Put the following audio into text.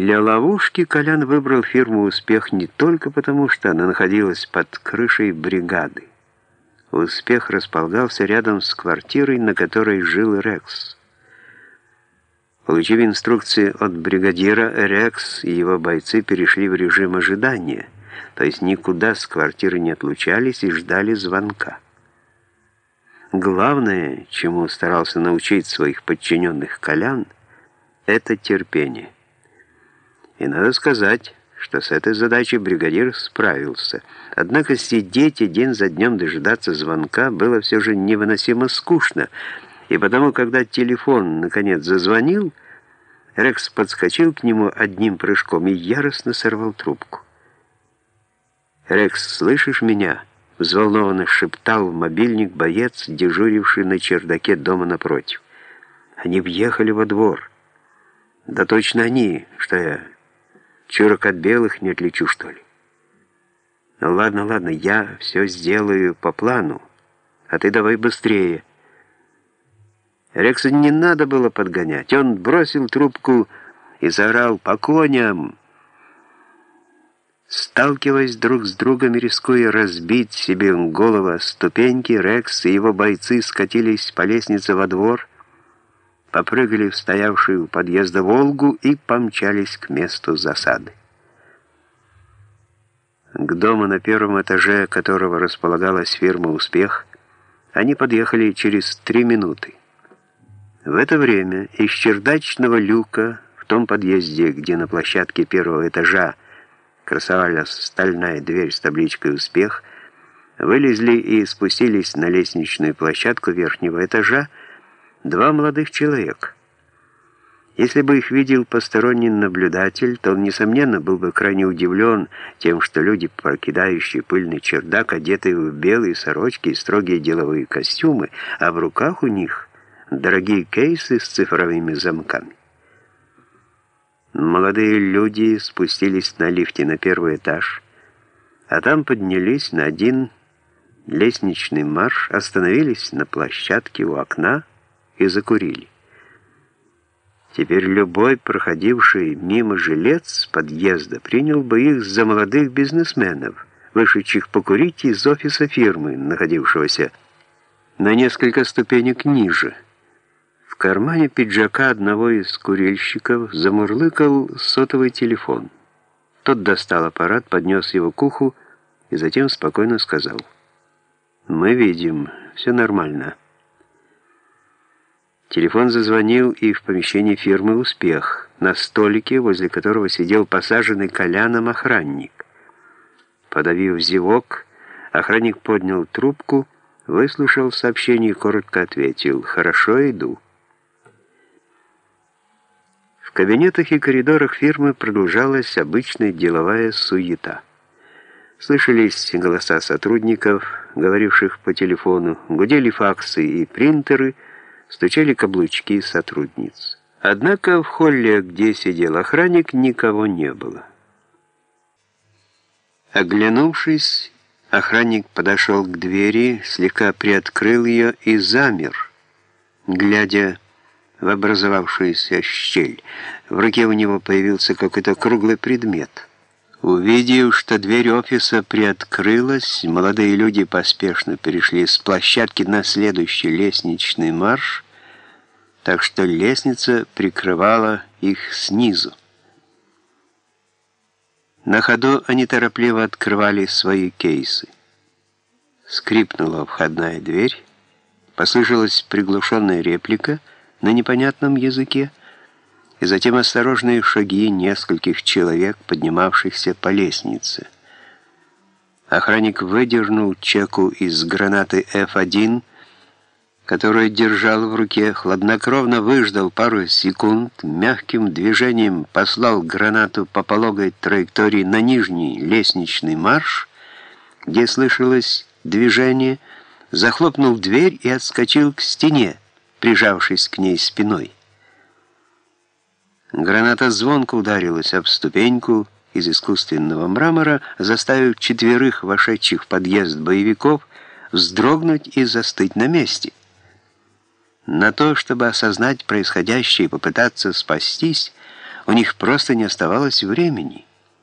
Для ловушки Колян выбрал фирму «Успех» не только потому, что она находилась под крышей бригады. «Успех» располагался рядом с квартирой, на которой жил Рекс. Получив инструкции от бригадира, Рекс и его бойцы перешли в режим ожидания, то есть никуда с квартиры не отлучались и ждали звонка. Главное, чему старался научить своих подчиненных Колян, это терпение. И надо сказать, что с этой задачей бригадир справился. Однако сидеть и день за днем дожидаться звонка было все же невыносимо скучно, и потому, когда телефон наконец зазвонил, Рекс подскочил к нему одним прыжком и яростно сорвал трубку. «Рекс, слышишь меня?» — взволнованно шептал в мобильник боец, дежуривший на чердаке дома напротив. «Они въехали во двор. Да точно они, что я Чурок от белых не отличу, что ли? Ну ладно, ладно, я все сделаю по плану, а ты давай быстрее. Рексу не надо было подгонять. Он бросил трубку и заорал «По коням!». Сталкиваясь друг с другом и рискуя разбить себе голову ступеньки, Рекс и его бойцы скатились по лестнице во двор, попрыгали в стоявшую у подъезда «Волгу» и помчались к месту засады. К дому на первом этаже, которого располагалась фирма «Успех», они подъехали через три минуты. В это время из чердачного люка в том подъезде, где на площадке первого этажа красовалась стальная дверь с табличкой «Успех», вылезли и спустились на лестничную площадку верхнего этажа, Два молодых человека. Если бы их видел посторонний наблюдатель, то он, несомненно, был бы крайне удивлен тем, что люди, покидающие пыльный чердак, одетые в белые сорочки и строгие деловые костюмы, а в руках у них дорогие кейсы с цифровыми замками. Молодые люди спустились на лифте на первый этаж, а там поднялись на один лестничный марш, остановились на площадке у окна, и закурили. Теперь любой, проходивший мимо жилец подъезда, принял бы их за молодых бизнесменов, вышедших покурить из офиса фирмы, находившегося на несколько ступенек ниже. В кармане пиджака одного из курильщиков замурлыкал сотовый телефон. Тот достал аппарат, поднес его к уху и затем спокойно сказал «Мы видим, все нормально». Телефон зазвонил и в помещении фирмы «Успех», на столике, возле которого сидел посаженный коляном охранник. Подавив зевок, охранник поднял трубку, выслушал сообщение и коротко ответил «Хорошо, иду». В кабинетах и коридорах фирмы продолжалась обычная деловая суета. Слышались голоса сотрудников, говоривших по телефону, гудели факсы и принтеры, стучали каблучки сотрудниц. Однако в холле, где сидел охранник, никого не было. Оглянувшись, охранник подошел к двери, слегка приоткрыл ее и замер, глядя в образовавшуюся щель. В руке у него появился какой-то круглый предмет. Увидев, что дверь офиса приоткрылась, молодые люди поспешно перешли с площадки на следующий лестничный марш, так что лестница прикрывала их снизу. На ходу они торопливо открывали свои кейсы. Скрипнула входная дверь, послышалась приглушенная реплика на непонятном языке, и затем осторожные шаги нескольких человек, поднимавшихся по лестнице. Охранник выдернул чеку из гранаты F1, которую держал в руке, хладнокровно выждал пару секунд, мягким движением послал гранату по пологой траектории на нижний лестничный марш, где слышалось движение, захлопнул дверь и отскочил к стене, прижавшись к ней спиной. Граната звонко ударилась об ступеньку из искусственного мрамора, заставив четверых вошедших в подъезд боевиков вздрогнуть и застыть на месте. На то, чтобы осознать происходящее и попытаться спастись, У них просто не оставалось времени.